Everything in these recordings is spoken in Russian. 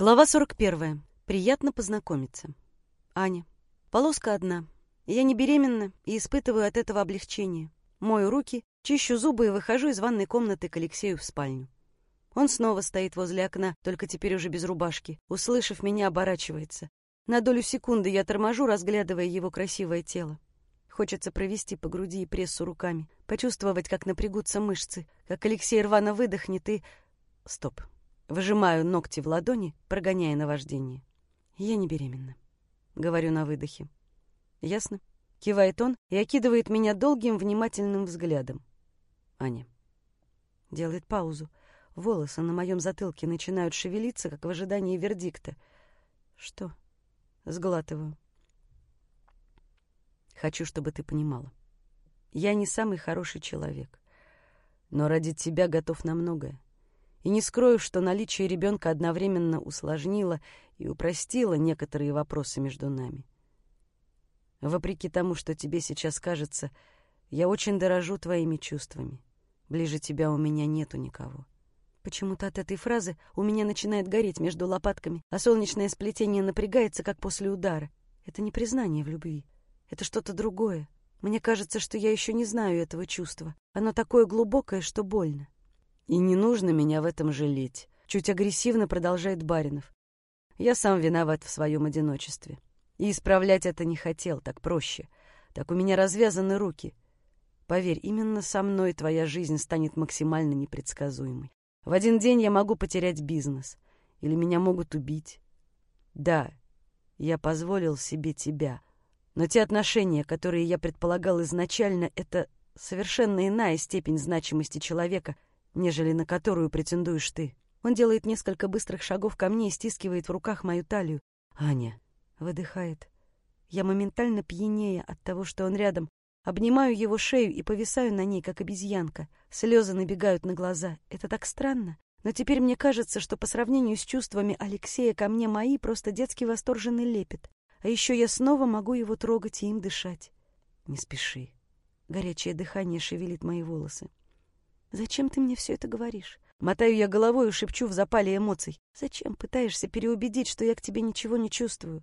Глава 41. Приятно познакомиться. Аня. Полоска одна. Я не беременна и испытываю от этого облегчение. Мою руки, чищу зубы и выхожу из ванной комнаты к Алексею в спальню. Он снова стоит возле окна, только теперь уже без рубашки. Услышав меня, оборачивается. На долю секунды я торможу, разглядывая его красивое тело. Хочется провести по груди и прессу руками, почувствовать, как напрягутся мышцы, как Алексей рвано выдохнет и... Стоп. Выжимаю ногти в ладони, прогоняя наваждение. Я не беременна. Говорю на выдохе. Ясно? Кивает он и окидывает меня долгим внимательным взглядом. Аня. Делает паузу. Волосы на моем затылке начинают шевелиться, как в ожидании вердикта. Что? Сглатываю. Хочу, чтобы ты понимала. Я не самый хороший человек, но ради тебя готов на многое. И не скрою, что наличие ребенка одновременно усложнило и упростило некоторые вопросы между нами. Вопреки тому, что тебе сейчас кажется, я очень дорожу твоими чувствами. Ближе тебя у меня нету никого. Почему-то от этой фразы у меня начинает гореть между лопатками, а солнечное сплетение напрягается, как после удара. Это не признание в любви. Это что-то другое. Мне кажется, что я еще не знаю этого чувства. Оно такое глубокое, что больно. И не нужно меня в этом жалеть. Чуть агрессивно продолжает Баринов. Я сам виноват в своем одиночестве. И исправлять это не хотел, так проще. Так у меня развязаны руки. Поверь, именно со мной твоя жизнь станет максимально непредсказуемой. В один день я могу потерять бизнес. Или меня могут убить. Да, я позволил себе тебя. Но те отношения, которые я предполагал изначально, это совершенно иная степень значимости человека — нежели на которую претендуешь ты. Он делает несколько быстрых шагов ко мне и стискивает в руках мою талию. «Аня!» — выдыхает. Я моментально пьянея от того, что он рядом. Обнимаю его шею и повисаю на ней, как обезьянка. Слезы набегают на глаза. Это так странно. Но теперь мне кажется, что по сравнению с чувствами Алексея ко мне мои просто детский восторженный лепет. А еще я снова могу его трогать и им дышать. Не спеши. Горячее дыхание шевелит мои волосы. Зачем ты мне все это говоришь? Мотаю я головой и шепчу в запале эмоций. Зачем пытаешься переубедить, что я к тебе ничего не чувствую?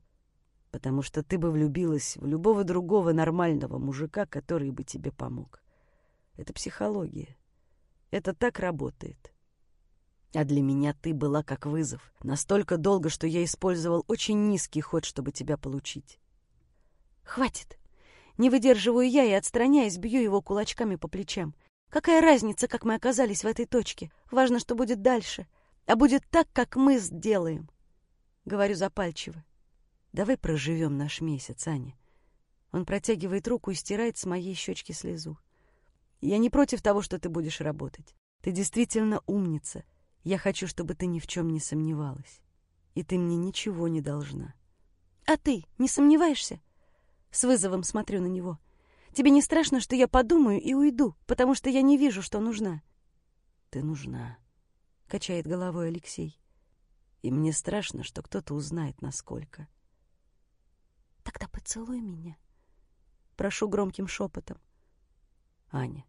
Потому что ты бы влюбилась в любого другого нормального мужика, который бы тебе помог. Это психология. Это так работает. А для меня ты была как вызов. Настолько долго, что я использовал очень низкий ход, чтобы тебя получить. Хватит. Не выдерживаю я и, отстраняясь, бью его кулачками по плечам. Какая разница, как мы оказались в этой точке? Важно, что будет дальше. А будет так, как мы сделаем. Говорю запальчиво. Давай проживем наш месяц, Аня. Он протягивает руку и стирает с моей щечки слезу. Я не против того, что ты будешь работать. Ты действительно умница. Я хочу, чтобы ты ни в чем не сомневалась. И ты мне ничего не должна. А ты не сомневаешься? С вызовом смотрю на него. Тебе не страшно, что я подумаю и уйду, потому что я не вижу, что нужна?» «Ты нужна», — качает головой Алексей. «И мне страшно, что кто-то узнает, насколько». «Тогда поцелуй меня», — прошу громким шепотом. «Аня,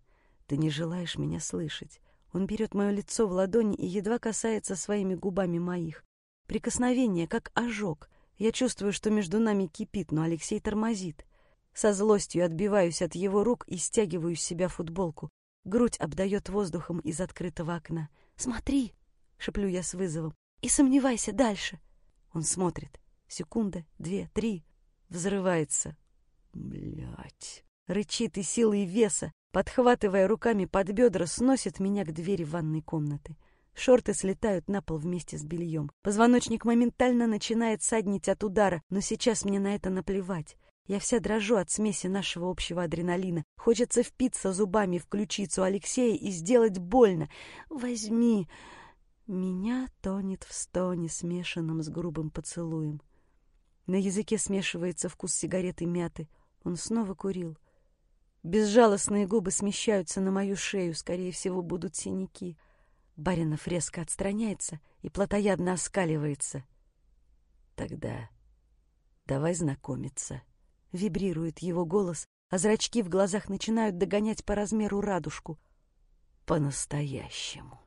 ты не желаешь меня слышать». Он берет мое лицо в ладони и едва касается своими губами моих. Прикосновение, как ожог. Я чувствую, что между нами кипит, но Алексей тормозит. Со злостью отбиваюсь от его рук и стягиваю с себя футболку. Грудь обдает воздухом из открытого окна. «Смотри!» — шеплю я с вызовом. «И сомневайся дальше!» Он смотрит. Секунда, две, три. Взрывается. Блять. Рычит и силой веса, подхватывая руками под бедра, сносит меня к двери ванной комнаты. Шорты слетают на пол вместе с бельем. Позвоночник моментально начинает саднить от удара, но сейчас мне на это наплевать. Я вся дрожу от смеси нашего общего адреналина. Хочется впиться зубами в ключицу Алексея и сделать больно. Возьми. Меня тонет в стоне, смешанном с грубым поцелуем. На языке смешивается вкус сигареты мяты. Он снова курил. Безжалостные губы смещаются на мою шею, скорее всего, будут синяки. Баринов резко отстраняется и плотоядно оскаливается. Тогда давай знакомиться. Вибрирует его голос, а зрачки в глазах начинают догонять по размеру радужку. По-настоящему.